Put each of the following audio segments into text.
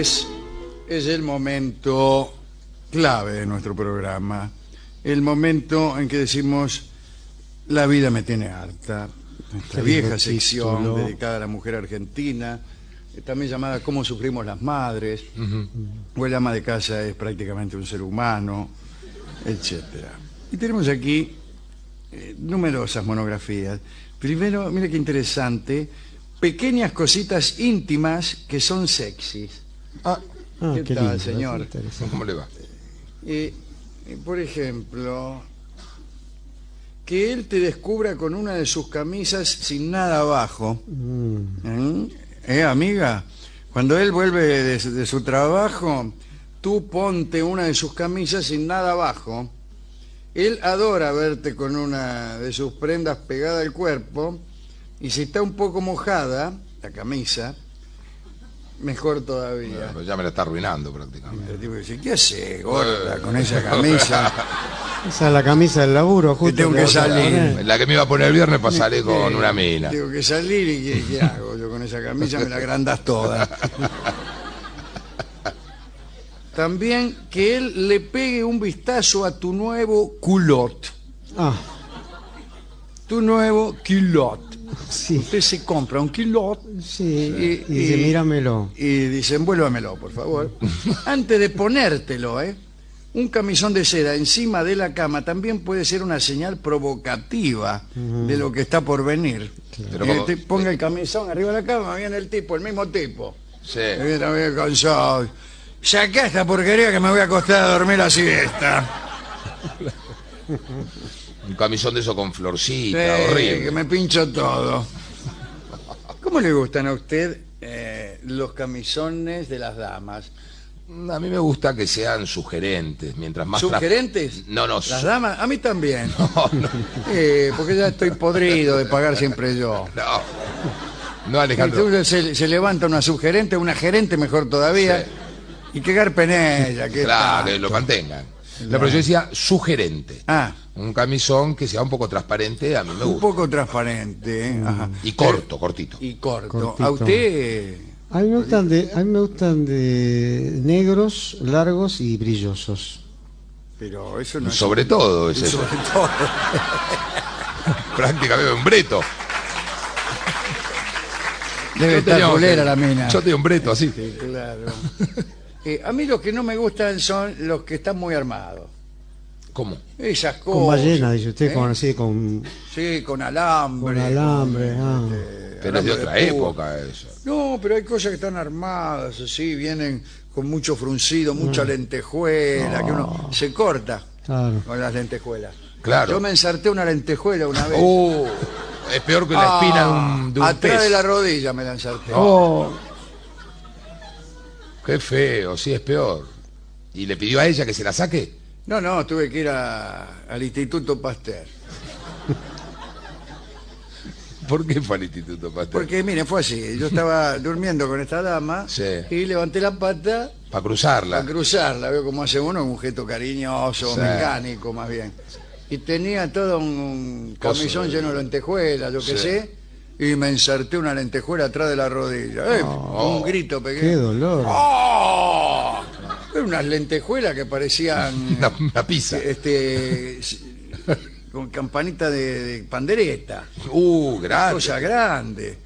es, es el momento clave de nuestro programa. El momento en que decimos, la vida me tiene harta. Nuestra vieja sección título. dedicada a la mujer argentina, eh, también llamada Cómo sufrimos las madres, o el ama de casa es prácticamente un ser humano, etcétera. Y tenemos aquí eh, numerosas monografías. Primero, mire qué interesante, pequeñas cositas íntimas que son sexys. Ah, ¿Qué qué tal, lindo, señor? ¿Cómo le va? Eh, por ejemplo, que él te descubra con una de sus camisas sin nada abajo. Mm, ¿Eh, ¿Eh, amiga? Cuando él vuelve de, su- de su trabajo, tú ponte una de sus camisas sin nada abajo. Él adora verte con una de sus prendas pegada al cuerpo y si está un poco mojada, la camisa, mejor todavía. Ya me la está arruinando prácticamente. El tipo dice, ¿qué hace, gorda, con esa camisa? Esa es la camisa del laburo, justo. tengo que salir. poner. La que me iba a poner el viernes para salir con Eh, una mina. Tengo que salir y ¿qué, qué hago? Yo con esa camisa me la agrandas toda. También que él le pegue un vistazo a tu nuevo culot. Ah, Tu nuevo culot. Sí, Usted se compra un sí. Y- Y, dice, y- míramelo. y dice, envuélvamelo, por favor. Antes de ponértelo, ¿eh? Un camisón de seda encima de la cama también puede ser una señal provocativa de lo que está por venir. Pero Eh, como- te ponga el camisón arriba de la cama, viene el tipo, el mismo tipo. Sí. Me viene a ver cansado. Sacá esta porquería que me voy a acostar a dormir la siesta. Un camisón de eso con florcita, Eh, horrible. que me pincho todo. ¿Cómo le gustan a usted eh, los camisones de las damas? A mí me gusta que sean sugerentes, mientras más... tra- ¿Sugerentes? No, no, ¿Las su- damas? A mí también. no, no, Eh, porque ya estoy podrido de pagar siempre yo. no. No, Alejandro. Entonces se, se levanta una subgerente, una gerente mejor todavía, Sí. y que garpen ella. Que Claro, que tanto. lo mantengan. No, pero yo decía sugerente. Ah, Un camisón que sea un poco transparente, a mí me un gusta. poco transparente. ¿eh? Ajá. Y corto, cortito. Y corto. Cortito. A usted... A mí me gustan de, a mí me gustan de negros, largos y brillosos. Pero eso no es... Sobre todo es eso. Sobre todo. Prácticamente un breto. Debe Yo estar tenía- culera la mina. Yo tenía un breto así. Sí, claro. Eh, a mí los que no me gustan son los que están muy armados. ¿Cómo? Esas cosas. Con ballena, dice usted, ¿eh? con así, con, Sí, con alambre. con alambre. ah. eh, Pero es de otra época eso. No, pero hay cosas que están armadas, así, vienen con mucho fruncido, mucha lentejuela, que uno se corta Claro. con las lentejuelas. Claro. Yo me ensarté una lentejuela una vez. Oh, es peor que la Ah, espina de un, de un atrás pez. de la rodilla me la ensarté. Oh, Qué feo, sí, es peor. ¿Y le pidió a ella que se la saque? No, no, tuve que ir a- al Instituto Pasteur. ¿Por qué fue al Instituto Pasteur? Porque, mire, fue así. Yo estaba durmiendo con esta dama Sí. y levanté la pata Para cruzarla. a cruzarla. Veo cómo hace uno, un gesto cariñoso, Sí. mecánico más bien. Y tenía todo un, un Coso camisón de- lleno de lentejuelas, yo qué Sí. sé, y me ensarté una lentejuela atrás de la rodilla. ¡Eh! Un grito qué pequeño. dolor. ¡Oh! Eran unas lentejuelas que parecían Una, una pizza. este, s- con campanita de, de pandereta. Uh, grande. Cosa grande.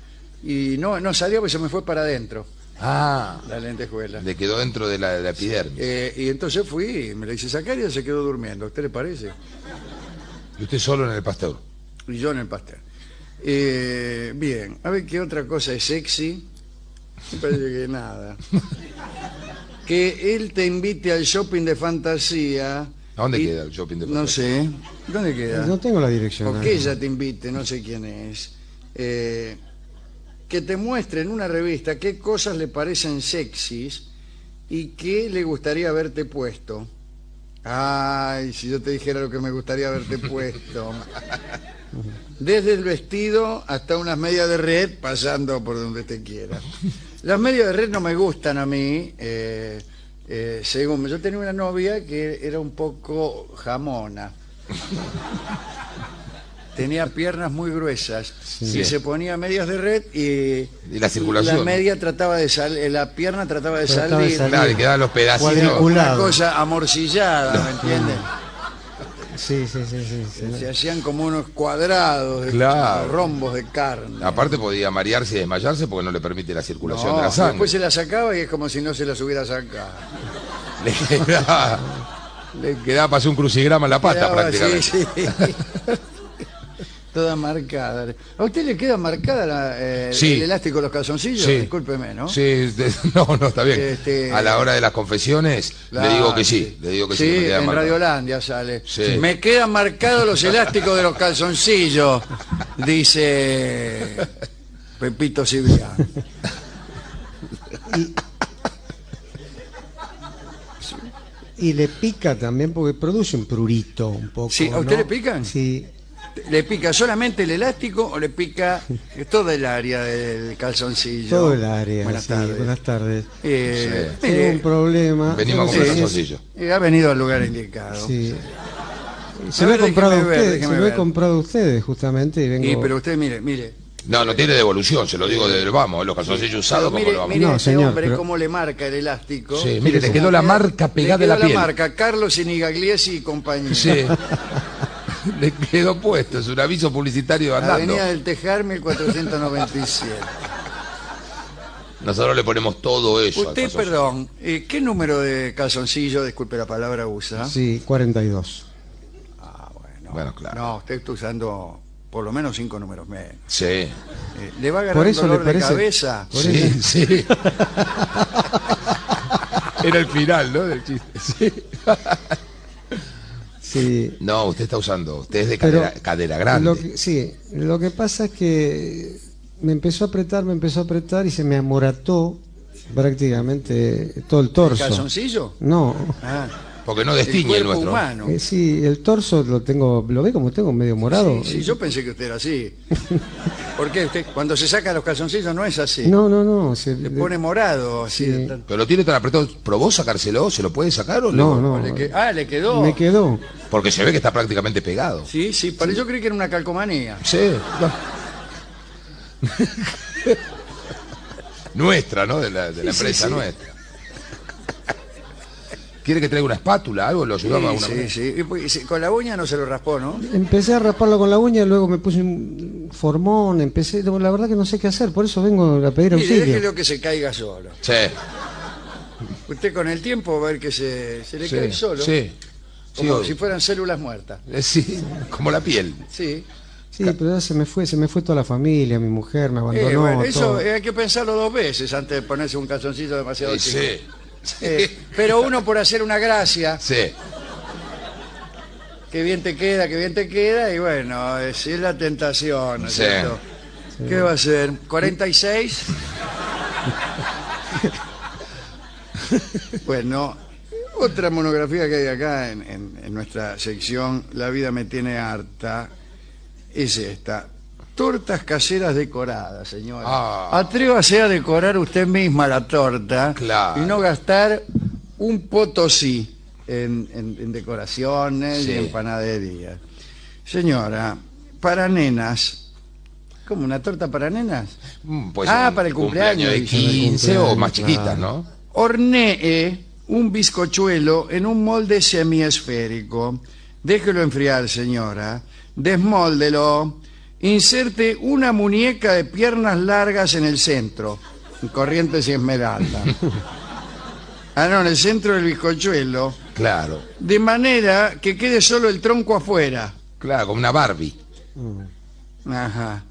Y no, no salió porque se me fue para adentro Ah, la lentejuela. le quedó dentro de la, de la epidermis. Eh, y entonces fui, me la hice sacar y ella se quedó durmiendo. ¿A usted le parece? Y usted solo en el Pasteur. Y yo en el pastel. Eh, bien, a ver qué otra cosa es sexy. Me parece que nada. Que él te invite al shopping de fantasía. ¿A dónde y- queda el shopping de No fantasía? sé. ¿Dónde queda? No tengo la dirección. o que ella te invite, no sé quién es. Eh, que te muestre en una revista qué cosas le parecen sexys y qué le gustaría haberte puesto. Ay, si yo te dijera lo que me gustaría haberte puesto. Desde el vestido hasta unas medias de red, pasando por donde te quiera. Las medias de red no me gustan a mí. eh, eh, según yo tenía una novia que era un poco jamona. tenía piernas muy gruesas Sí. y se ponía medias de red y, Y la circulación. la media trataba de salir, la pierna trataba de Trataba de salir. salir. Claro, y quedaban los pedacitos. Una cosa amorcillada, ¿me entiendes? Sí, sí, sí, sí. sí. Se hacían como unos cuadrados, de- Claro. rombos de carne. Aparte podía marearse y desmayarse porque no le permite la circulación No, de la sangre. después se la sacaba y es como si no se las hubiera sacado. Le quedaba, le quedaba para hacer un crucigrama en la pata Quedaba prácticamente. sí. Toda marcada. ¿A usted le queda marcada la, eh, Sí. el elástico de los calzoncillos? Sí. Discúlpeme, ¿no? Sí, de- no, no, está bien. Este- A la hora de las confesiones le digo que sí, le digo que sí. Sí, que me queda en marcado. Radiolandia sale. Sí. Me quedan marcados los elásticos de los calzoncillos, dice Pepito Cibrián. Y le pica también porque produce un prurito un poco. Sí, ¿a usted ¿no? le pican? Sí. ¿Le pica solamente el elástico o le pica toda el área del calzoncillo? Todo el área. Buenas sí, tardes. Buenas tardes. Eh, Sí. Tengo mire, un problema. Venimos a No comprar calzoncillo. eh, ha venido al lugar indicado. Sí. Se A lo he comprado a déjeme se lo he comprado a ustedes justamente y vengo. Y, pero usted mire, mire. No, no tiene devolución, se lo digo desde el vamos, los calzoncillos usados, Pero ¿cómo mire, lo vamos? mire No, este señor, hombre pero- cómo le marca el elástico. Sí, mire, le quedó la marca pegada le en la quedó piel. marca Carlos Inigagliesi y compañía. Sí. Le quedó puesto, es un aviso publicitario andando. Avenida del Tejar 1497. Nosotros le ponemos todo eso. Usted, perdón, eh, ¿qué número de calzoncillo, disculpe la palabra, usa? Sí, 42. Ah, bueno. Bueno, claro. No, usted está usando por lo menos cinco números menos. Sí. Eh, ¿Le va a agarrar Por un eso le dolor de parece- cabeza? Por Sí, eso- sí. Era el final, ¿no? Del chiste. Sí. Sí. No, usted está usando, usted es de cadera, cadera grande. Lo que- sí, lo que pasa es que me empezó a apretar, me empezó a apretar y se me amorató prácticamente todo el ¿El torso. calzoncillo? No, Ah, Porque no destiñe el, nuestro. humano. eh, sí, el torso lo tengo, lo ve como tengo medio morado. Sí, sí, yo pensé que usted era así. ¿Por qué? Usted, cuando se saca los calzoncillos no es así. No, no, no, se- Le pone morado. Así Sí. de tan- Pero lo tiene tan apretado. ¿Probó sacárselo? ¿Se lo puede sacar o No, le- no. le que- Ah, le quedó. me quedó. Porque se ve que está prácticamente pegado. Sí, sí, pero yo creí que era una calcomanía. Sí. nuestra, ¿no? De la, de la Sí, sí, empresa sí. nuestra. ¿Quiere que traiga una espátula, algo? ¿Lo ayudamos a Sí, una sí, sí. Y pues, sí, Con la uña no se lo raspó, ¿no? Empecé a rasparlo con la uña, luego me puse un formón, empecé, la verdad que no sé qué hacer, por eso vengo a pedir Mire, auxilio. déjelo que se caiga solo. Sí. Usted con el tiempo va a ver que se, se le sí, cae solo. Sí. Sí, Como si fueran células muertas. eh, sí, como la piel. Sí. Sí, pero ya se me fue, se me fue toda la familia, mi mujer me abandonó. Eh, bueno, eso todo. eh, hay que pensarlo dos veces antes de ponerse un calzoncillo demasiado Sí, chico. sí. Eh, pero uno por hacer una gracia, Sí. que bien te queda, que bien te queda, y bueno, es, es la tentación, ¿no es Sí. cierto? ¿Qué va a ser? ¿46? bueno, otra monografía que hay acá en, en- en nuestra sección, La vida me tiene harta, es esta. Tortas caseras decoradas, señora. Ah. Atrévase a decorar usted misma la torta Claro. y no gastar un potosí en, en- en decoraciones Sí. y en panadería. Señora, para nenas, ¿cómo una torta para nenas? Mm, pues Ah, para el cumpleaños, de dice. 15 o más chiquitas. ¿no? Hornee un bizcochuelo en un molde semiesférico. Déjelo enfriar, señora. Desmóldelo. Inserte una muñeca de piernas largas en el centro. en Corrientes y Esmeralda. Ah, no, en el centro del bizcochuelo. Claro. De manera que quede solo el tronco afuera. Claro, como una Barbie. Ajá.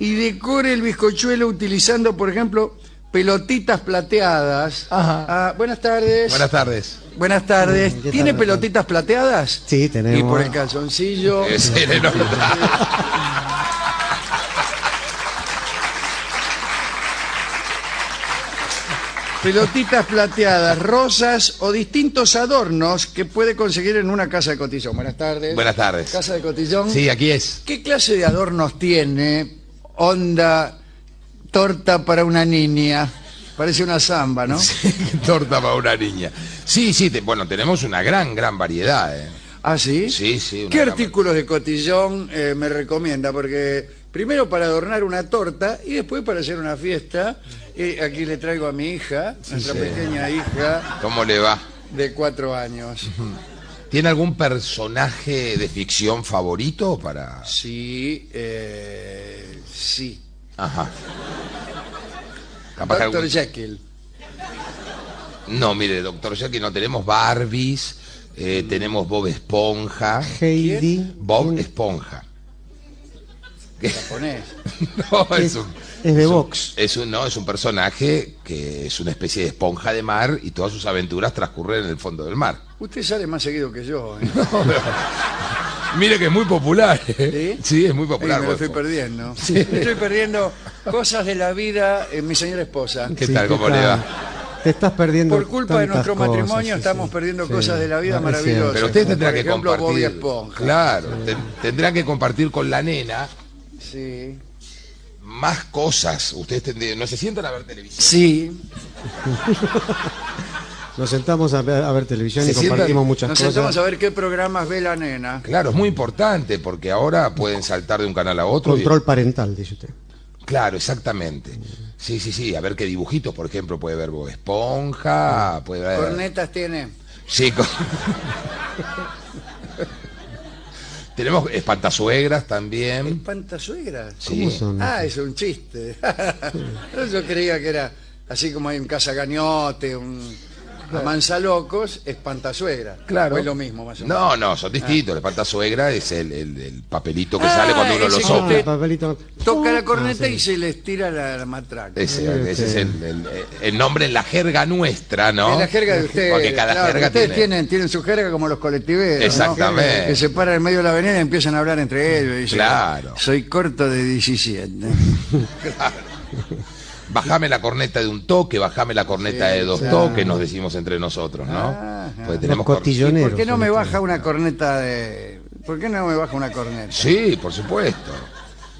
Y decore el bizcochuelo utilizando, por ejemplo, pelotitas plateadas. Ajá. Ah, buenas tardes. Buenas tardes. Buenas tardes. Mm, ¿qué ¿Tiene pelotitas plateadas? Sí, tenemos. Y por el calzoncillo. Le nota. Pelotitas plateadas, rosas o distintos adornos que puede conseguir en una casa de cotillón. Buenas tardes. Buenas tardes. Casa de cotillón. Sí, aquí es. ¿Qué clase de adornos tiene? Onda torta para una niña. Parece una samba, ¿no? Torta para una niña. Sí, sí, te- bueno, tenemos una gran, gran variedad. ¿eh? ¿Ah, sí? Sí, sí, ¿Qué artículos de cotillón eh, me recomienda? Porque primero para adornar una torta y después para hacer una fiesta. Y aquí le traigo a mi hija, nuestra sí. pequeña hija ¿Cómo le va? de cuatro años. ¿Tiene algún personaje de ficción favorito para...? Sí, eh, sí. Ajá. Capaz que Doctor algún- Jekyll. No, mire, doctor Jackie, no tenemos Barbies, eh, tenemos Bob Esponja. Heidi. Bob ¿quién? Esponja. japonés. No, es Es, un, es de Vox. es un- no, es un personaje que es una especie de esponja de mar y todas sus aventuras transcurren en el fondo del mar. Usted sale más seguido que yo. ¿eh? Mire que es muy popular. ¿eh? ¿Sí? Sí, es muy popular. me lo Bob estoy perdiendo. Estoy perdiendo cosas de la vida en mi señora esposa. ¿Qué Sí, tal? ¿Cómo le va? Te estás perdiendo. Por culpa de nuestro cosas, matrimonio sí, estamos sí. perdiendo Sí, cosas de la vida maravillosas. Pero usted tendrá por que ejemplo, compartir. Esponja. Claro, ten- tendrá que compartir con la nena Sí. más cosas. Ustedes tendrían- no se sientan a ver televisión. Sí. Nos sentamos a ver, a ver televisión Se y compartimos sientan- muchas Nos cosas. sentamos a ver qué programas ve la nena. Claro, es muy importante porque ahora pueden saltar de un canal a otro. y- Control parental, dice usted. Claro, exactamente. Sí, sí, sí. A ver qué dibujitos, por ejemplo, puede ver Bob Esponja, puede ver. Cornetas tiene. Sí, con- Tenemos espantasuegras también. ¿Espantasuegras? Sí. ¿Cómo son? Ah, es un chiste. Yo creía que era así como hay un Casagañote, un Mansalocos, espantasuegra. Claro. O es lo mismo, más o menos. No, no, son distintos. La espantasuegra es el, el- el papelito que Ah, sale cuando uno lo sopla. que- Ah, papelito. Toca la Ah, corneta sí. y se les tira la, la matraca. Ese, ese es el, el- el nombre en la jerga nuestra, ¿no? Es la jerga de ustedes. Porque cada claro, jerga ustedes tiene... tienen, tienen su jerga como los colectiveros. ¿no? Exactamente. Que se paran en medio de la avenida y empiezan a hablar entre ellos. y dicen, Claro. Soy corto de 17. Bajame la corneta de un toque, bajame la corneta Sí, de dos claro. toques, nos decimos entre nosotros, ¿no? Ajá. Porque tenemos. ¿Por qué no me baja una corneta de.? ¿Por qué no me baja una corneta? Sí, por supuesto.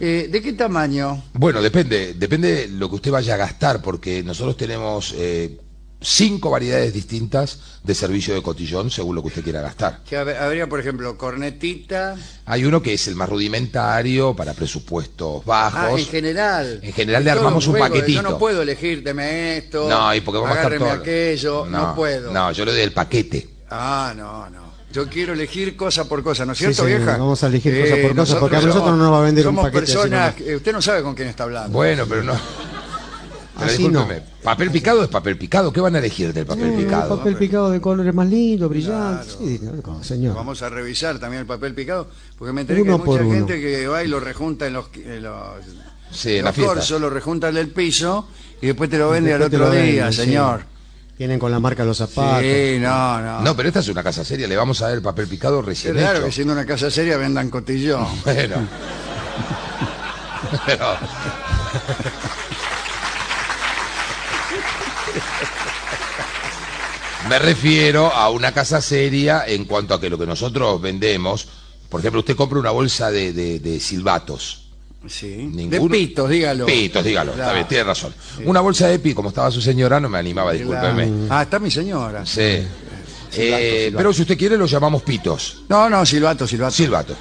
Eh, ¿De qué tamaño? Bueno, depende, depende de lo que usted vaya a gastar, porque nosotros tenemos eh, cinco variedades distintas de servicio de cotillón según lo que usted quiera gastar. Que habría, por ejemplo, cornetita. Hay uno que es el más rudimentario para presupuestos Ah, bajos. en general. En general le Todo armamos un juego paquetito. Yo no puedo elegir, deme esto. no, y porque vamos a todos. aquello. No, puedo. No, yo le doy el paquete. Ah, no, no. Yo quiero elegir cosa por cosa, ¿no es cierto, sí, vieja? Eh, vamos a elegir cosa por cosa, porque a nosotros no nos va a vender un somos paquete así personas, que- usted no sabe con quién está hablando. Bueno, pero no. Pero Así discúlpeme, papel picado es papel picado. ¿Qué van a elegir del papel Eh, picado? papel picado de colores más lindos, brillantes. Sí, no, señor. Vamos a revisar también el papel picado, porque me enteré Uno que hay mucha uno. gente que va y lo rejunta en los, en los, Sí, en los la fiesta. corsos, lo rejunta del piso y después te lo vende al otro lo venden, día, sí. señor. Tienen con la marca los zapatos. Sí, no, no. No, pero esta es una casa seria. Le vamos a dar el papel picado recién raro hecho. que siendo una casa seria vendan cotillón. Bueno. Pero... Me refiero a una casa seria en cuanto a que lo que nosotros vendemos, por ejemplo, usted compra una bolsa de, de- de silbatos. Sí. Ninguno- De pitos, dígalo. Pitos, dígalo, está Claro. bien, tiene razón. Una bolsa de pi, como estaba su señora, no me animaba, discúlpeme. Ah, está mi señora. Sí. Eh, Pero si usted quiere, lo llamamos pitos. No, no, silbato, silbato. Silbatos.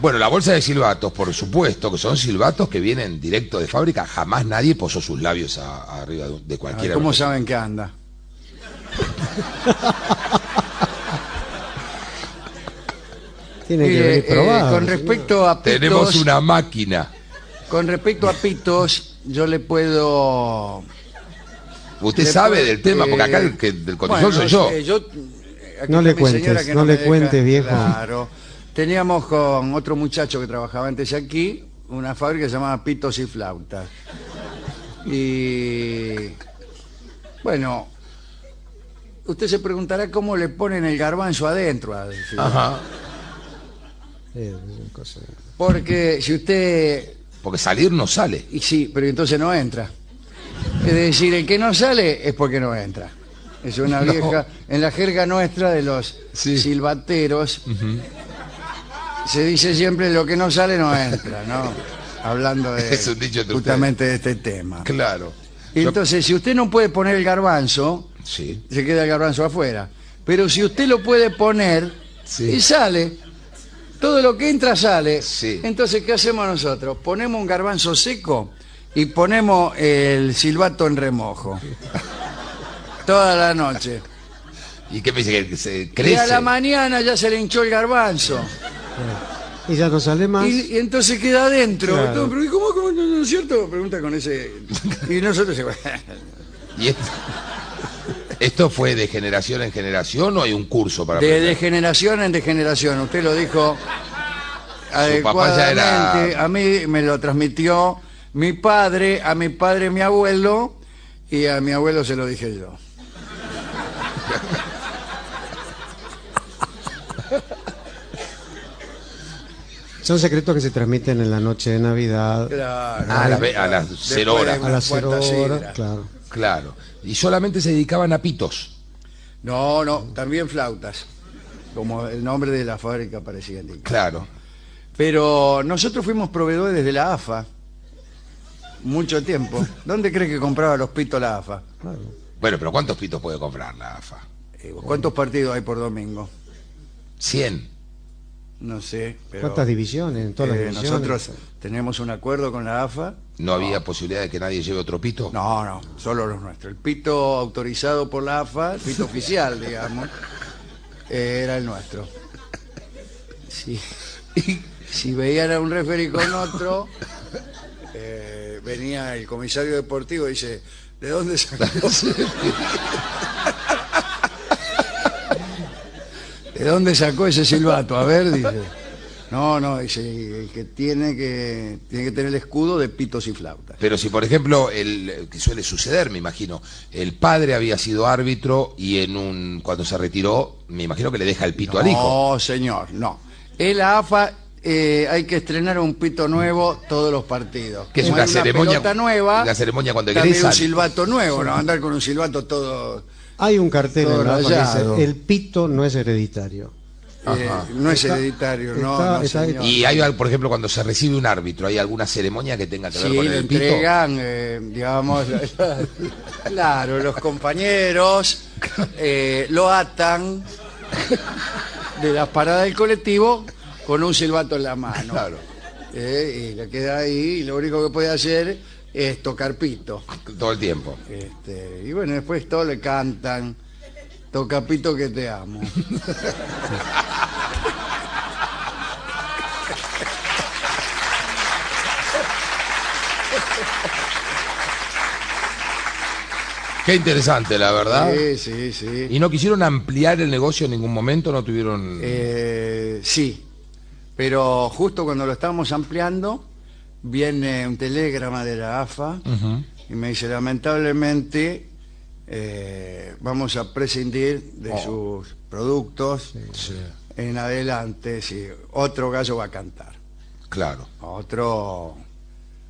Bueno, la bolsa de silbatos, por supuesto, que son silbatos que vienen directo de fábrica. Jamás nadie posó sus labios a- a arriba de, cualquiera. ¿Cómo saben que anda? Tienen que eh, con respecto a pitos, Tenemos una máquina. con respecto a pitos, yo le puedo Usted le sabe puedo- del tema, porque acá eh, el que del cotillón bueno, soy yo. eh, yo No le cuentes, señora que no le cuentes, viejo. Claro. Teníamos con otro muchacho que trabajaba antes aquí una fábrica que se llamaba Pitos y Flautas. Y bueno, usted se preguntará cómo le ponen el garbanzo adentro. a decir. Ajá. Porque si usted Porque salir no sale. Y sí, pero entonces no entra. Es decir, el que no sale es porque no entra. Es una No. vieja, en la jerga nuestra de los Sí. silbateros, se dice siempre lo que no sale no entra, ¿no? Hablando de, Es un dicho entre justamente de este tema. Claro. Entonces, si usted no puede poner el garbanzo, Sí. se queda el garbanzo afuera. Pero si usted lo puede poner, Sí. Y sale. Todo lo que entra sale. Sí. Entonces, ¿qué hacemos nosotros? Ponemos un garbanzo seco y ponemos el silbato en remojo. Toda la noche. ¿Y qué me dice? Que se Y a crece. la mañana ya se le hinchó el garbanzo. Y ya no sale más. Y, y entonces queda adentro. Claro. Todo, pero ¿y ¿cómo, cómo no, no es cierto? Pregunta con ese... Y nosotros... ¿Y esto, esto fue de generación en generación o hay un curso para De, de aprender? generación en de generación. Usted lo dijo papá ya era- adecuadamente. A mí me lo transmitió mi padre, a mi padre mi abuelo, y a mi abuelo se lo dije yo. Son secretos que se transmiten en la noche de Navidad. Claro. Ah, a las a cero horas. A las cero horas, claro. Claro. Y solamente se dedicaban a pitos. No, no, también flautas. Como el nombre de la fábrica parecía indicar. Claro. Pero nosotros fuimos proveedores de la AFA. Mucho tiempo. ¿Dónde cree que compraba los pitos la AFA? claro. Bueno, pero ¿cuántos pitos puede comprar la AFA? Eh, ¿Cuántos partidos hay por domingo? 100. No sé. Pero, ¿Cuántas divisiones? En todas eh, las divisiones. nosotros tenemos un acuerdo con la AFA. ¿No había posibilidad de que nadie lleve otro pito? No, no, solo los nuestros. El pito autorizado por la AFA, el pito oficial, digamos, eh, era el nuestro. Sí. Si veían a un referee con otro, eh, venía el comisario deportivo y dice, ¿de dónde sacó? ¿De dónde sacó ese silbato? A ver, dice. No, no, dice, el que tiene que tiene que tener el escudo de pitos y flautas. Pero si, por ejemplo, el que suele suceder, me imagino, el padre había sido árbitro y en un cuando se retiró, me imagino que le deja el pito al hijo. No, señor, no. En la AFA eh, hay que estrenar un pito nuevo todos los partidos. Que es una hay ceremonia- nueva. la ceremonia cuando egresan. un silbato nuevo, no andar con un silbato todo. Hay un cartel en la que dice, el pito no es hereditario. eh, no es Está- hereditario, no, está- no, está- señor. Y hay, por ejemplo, cuando se recibe un árbitro, ¿hay alguna ceremonia que tenga que ver Sí, con le el pito? entregan, eh, digamos, claro, los compañeros eh, lo atan de las paradas del colectivo con un silbato en la mano. Claro. Eh, y le queda ahí y lo único que puede hacer es tocar pito. Todo el tiempo. Este, y bueno, después todos le cantan, toca pito que te amo. Qué interesante, la verdad. Sí, sí, sí. ¿Y no quisieron ampliar el negocio en ningún momento? ¿No tuvieron...? Eh, sí, pero justo cuando lo estábamos ampliando, viene un telegrama de la AFA y me dice, lamentablemente, eh, vamos a prescindir de Oh. sus productos Sí, en adelante, si otro gallo va a cantar, claro. otro,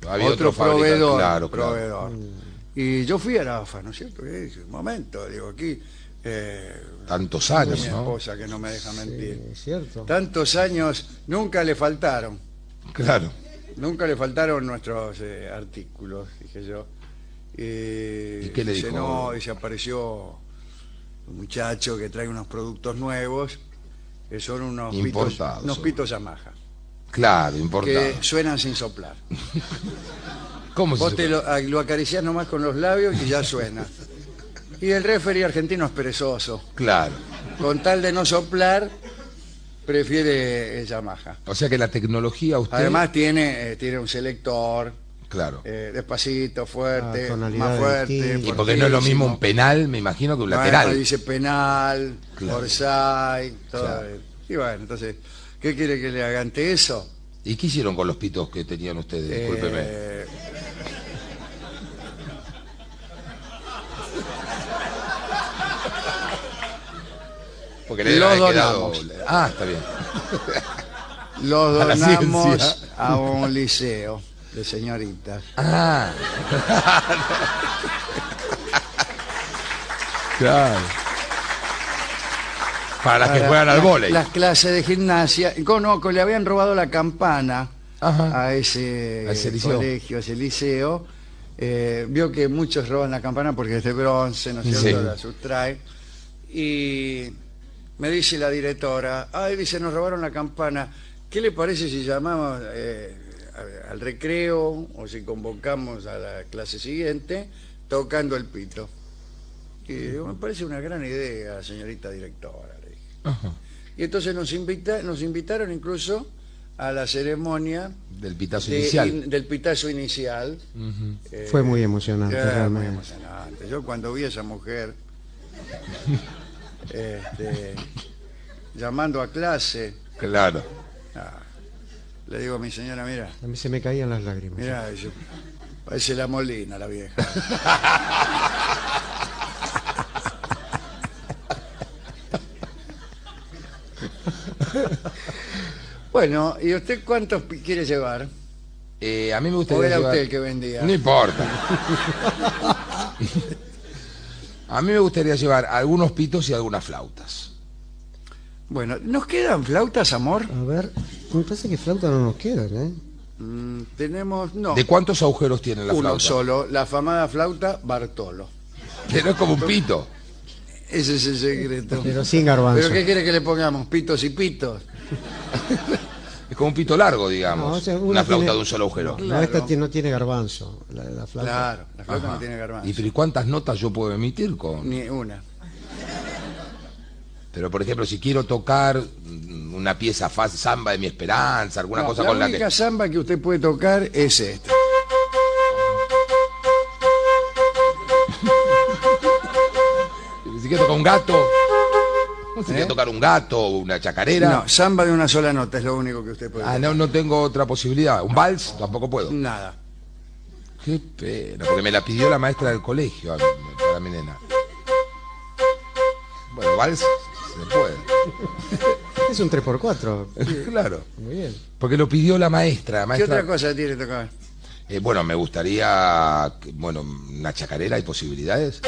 Había otro, proveedor. claro, claro. proveedor. Y yo fui a la AFA, ¿no es cierto? Y dije, un momento, digo, aquí... eh, Tantos mi años, ¿no? esposa que no me deja mentir. Es cierto. Tantos años nunca le faltaron. Claro. Nunca le faltaron nuestros eh, artículos, dije yo. Eh, ¿Y qué le dice, dijo? No, y se apareció un muchacho que trae unos productos nuevos, que son unos pitos, Importados, unos son. pitos Yamaha, Claro, importado. que suenan sin soplar. ¿Cómo se Vos te lo, a- lo acariciás nomás con los labios y ya suena. Y el referee argentino es perezoso. Claro. Con tal de no soplar, prefiere el Yamaha. O sea que la tecnología usted... Además tiene, eh, tiene un selector, Claro. eh, despacito, fuerte, Ah, más fuerte. y porque no es lo mismo un penal, me imagino, que un Bueno, lateral. dice penal, Claro. offside, todo. Claro. Y bueno, entonces, ¿qué quiere que le haga ante eso? ¿Y qué hicieron con los pitos que tenían ustedes? Discúlpeme. Porque le los haber quedado- donamos. Ah, está bien. los donamos a un liceo de señoritas. Ah. claro. Para las que Para juegan al vóley. Las clases de gimnasia. Conozco, le habían robado la campana Ajá. a ese, A ese liceo. colegio, a ese liceo. Eh, vio que muchos roban la campana porque es de bronce, ¿no es cierto? Sí. La sustrae. Y me dice la directora, ay, dice, nos robaron la campana, ¿qué le parece si llamamos eh, al recreo o si convocamos a la clase siguiente tocando el pito? Y digo, me parece una gran idea, señorita directora. le dije. Ajá. Y entonces nos, invita, nos invitaron incluso a la ceremonia Del pitazo de- inicial. in- del pitazo inicial. Eh, Fue muy emocionante, era muy realmente. emocionante. Yo cuando vi a esa mujer este, llamando a clase, Claro. ah, le digo a mi señora, mira, A mí se me caían las lágrimas. mira, yo- parece la molina la vieja. bueno, ¿y usted cuántos quiere llevar? Eh, a mí me ¿O gustaría era llevar- usted el que vendía? No importa. a mí me gustaría llevar algunos pitos y algunas flautas. Bueno, ¿nos quedan flautas, amor? A ver, me parece que flauta no nos quedan, ¿eh? Mm, tenemos, no, ¿De cuántos agujeros tiene la uno flauta? solo, la famada flauta Bartolo. Que no es como un pito. Ese es el secreto. Pero sin garbanzo. ¿Pero qué quiere que le pongamos? ¿Pitos y pitos? Es como un pito largo, digamos. No, o sea, una una flauta tiene- de un solo agujero. No, Claro. esta no tiene garbanzo, la, la flauta. Claro, la flauta Ajá. no tiene garbanzo. ¿Y pero ¿y cuántas notas yo puedo emitir con...? Ni una. Pero, por ejemplo, si quiero tocar una pieza fácil, samba de mi esperanza, alguna No, cosa la con la única que... samba que usted puede tocar es esta. Si quiero tocar un gato... Si ¿Eh? quiero tocar un gato o una chacarera... No, samba de una sola nota es lo único que usted puede Ah, no, no tengo otra posibilidad. ¿Un vals? Tampoco puedo. Nada. Qué pena, porque me la pidió la maestra del colegio a mí, para mi nena. Bueno, vals se puede. Es un 3x4. claro. Muy bien. Porque lo pidió la maestra. la ¿Qué otra cosa tiene que tocar? Eh, bueno, me gustaría, bueno, una chacarera, ¿hay posibilidades?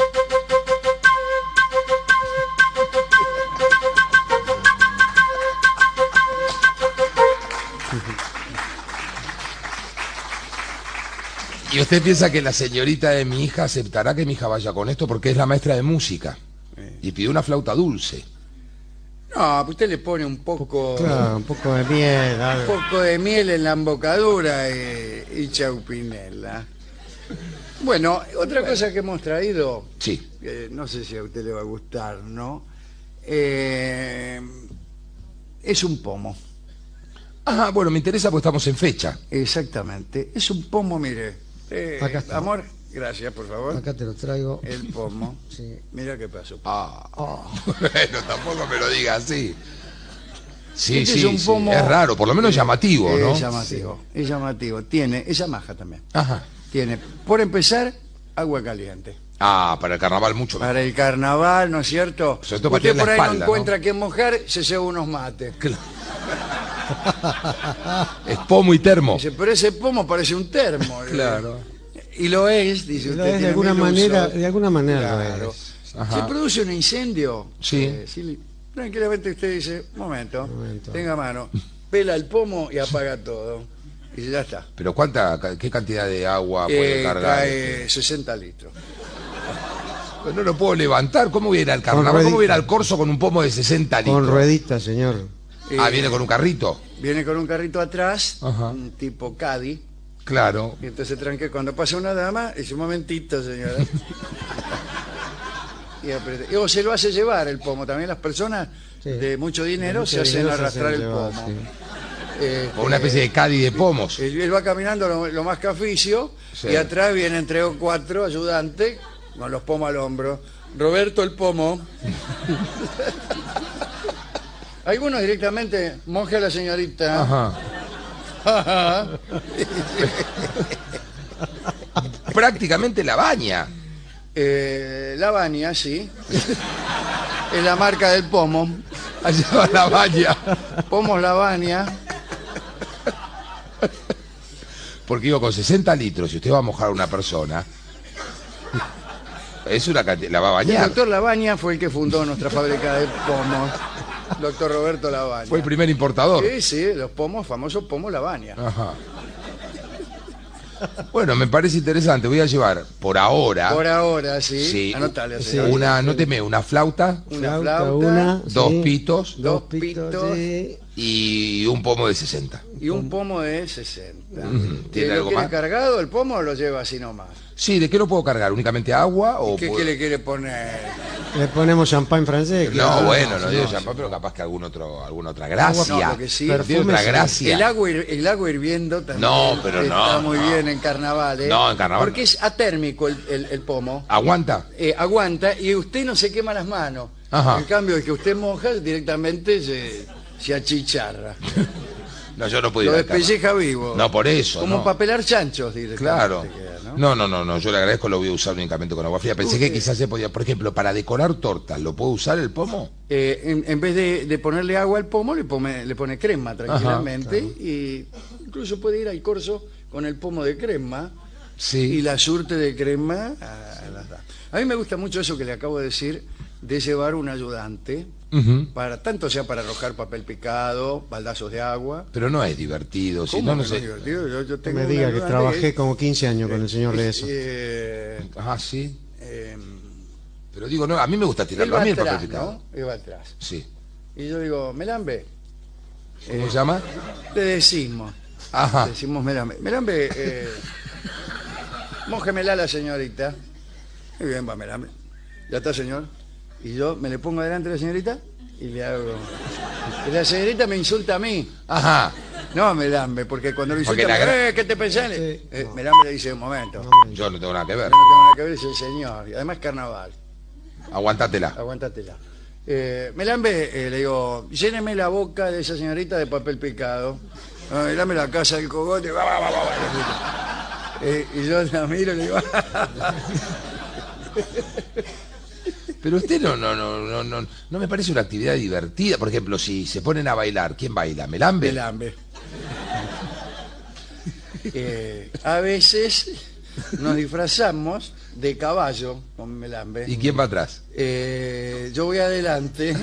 Usted piensa que la señorita de mi hija aceptará que mi hija vaya con esto? Porque es la maestra de música. Y pidió una flauta dulce. No, usted le pone un poco, Claro, un poco de miel, un poco de miel en la embocadura y, y chaupinela. Bueno, otra cosa que hemos traído, Sí. eh, no sé si a usted le va a gustar, ¿no? Eh, es un pomo, Ah, bueno, me interesa porque estamos en fecha. exactamente. Es un pomo, mire. Eh, Acá está. Amor, gracias, por favor. Acá te lo traigo. El pomo. Sí. Mira qué pasó. Ah, Oh, bueno, tampoco me lo diga así. Sí, Este sí, es un sí, pomo- es raro, por lo menos llamativo, ¿no? Es llamativo, es llamativo. Tiene, es maja también. Ajá. Tiene, por empezar, agua caliente. Ah, para el carnaval mucho mejor. Para el carnaval, ¿no es cierto? Sobre todo Usted por ahí espalda, no ¿no? encuentra que mojar, se lleva unos mates. Es pomo y termo. Dice, pero ese pomo parece un termo. Claro. Y lo es, dice Lo usted. es de alguna manera, de alguna manera lo Claro. es. Ajá. Se produce un incendio. Sí. eh, tranquilamente usted dice, un momento, Momento. tenga mano, pela el pomo y apaga todo. Y ya está. Pero cuánta, qué cantidad de agua puede Eh, cargar. trae 60 litros. Pero no lo puedo levantar. ¿Cómo voy a ir al carnaval? ¿Cómo voy a ir al corso con un pomo de 60 litros? Con ruedita, señor. Ah, Eh, viene con un carrito. Viene con un carrito atrás, Ajá. un tipo Caddy, Claro. y entonces tranque cuando pasa una dama, dice un momentito, señora. y, aprieta. Y o se lo hace llevar el pomo. También las personas Sí. de mucho dinero Mucho se hacen dinero se arrastrar hacen el llevar, pomo. sí. Este, Con una especie de cadi de pomos. él, él va caminando lo, lo más caficio Sí. y atrás vienen tres o cuatro ayudantes con los pomos al hombro. Roberto el pomo. Algunos directamente monje a la señorita. Ajá. Prácticamente la baña. Eh, la baña, sí. es la marca del pomo. Allá va la baña. Pomos la baña. Porque digo, con 60 litros, si usted va a mojar a una persona, es una cantidad, la va a El bañar. doctor Labaña fue el que fundó nuestra fábrica de pomos. Doctor Roberto Labaña. Fue el primer importador. Sí, sí, los pomos, famosos pomos Labaña. Ajá. Bueno, me parece interesante. Voy a llevar por ahora. Por ahora, sí. Sí. Anotale, Sí. Una, anóteme, una flauta Una Flauta, flauta, una, dos sí. pitos dos Dos pitos, pitos. sí. Y un pomo de 60. y un pomo de 60. ¿Tiene ¿Lo algo quiere más? cargado el pomo o lo lleva así nomás? Sí, ¿de qué lo puedo cargar? ¿Únicamente agua o ¿Qué, puedo- qué le quiere poner? Le ponemos champán francés. No, claro. bueno, no, digo no, champán, pero capaz que algún otro, alguna otra gracia. No, que sí- otra gracia. El agua, el agua hirviendo también No, pero está no, muy no. bien en carnaval. ¿eh? No, en carnaval Porque no. es atérmico el, el- el pomo. ¿Aguanta? Eh, aguanta y usted no se quema las manos. Ajá. En cambio, el que usted moja directamente se, se achicharra. No, yo no puedo Lo despelleja vivo. No, por eso. Como no. papelar chanchos directamente. Claro. queda, ¿no? No, no, no, no, yo le agradezco, lo voy a usar únicamente con agua fría. Pensé que quizás se podía, por ejemplo, para decorar tortas, ¿lo puedo usar el pomo? Eh, en, en vez de, de ponerle agua al pomo, le pone, le pone crema tranquilamente. Y incluso puede ir al corso con el pomo de crema Sí. y la surte de crema a, a las. A mí me gusta mucho eso que le acabo de decir, de llevar un ayudante, Para tanto sea para arrojar papel picado, baldazos de agua. Pero no es divertido, si ¿Cómo no, no sé. divertido? Yo, yo tengo me diga que trabajé como 15 años con el señor de eso. eh, Ah, sí. eh, Pero digo, no, a mí me gusta tirarlo a mí el papel atrás, picado. ¿no? Va atrás. Sí. Y yo digo, Melambe, ¿Cómo se llama? le decimos. Ajá. Decimos Melambe. Melambe, eh, mójemela a la señorita. Muy bien, va Melambe. Ya está, señor. Y yo me le pongo delante de la señorita y le hago... Y la señorita me insulta a mí. Ajá. No Melambe, porque cuando Porque insulta, la eh, ¿qué te pensás? Sí. Eh, Melambe le dice, un momento. Yo no tengo nada que ver. Yo no tengo nada que ver, es el señor. Y además carnaval. Aguantátela. Aguantatela. Eh, Melambe, eh, le digo, lléneme la boca de esa señorita de papel picado. Ah, y dame la casa del cogote. va, va, va, va, va. Eh, y yo la miro y le digo, Pero usted no, no, no, no, no, no me parece una actividad divertida. Por ejemplo, si se ponen a bailar, ¿quién baila? ¿Melambe? Melambe. Eh, a veces nos disfrazamos de caballo con Melambe. ¿Y quién va atrás? Eh, yo voy adelante.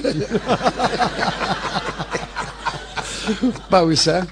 Pausa.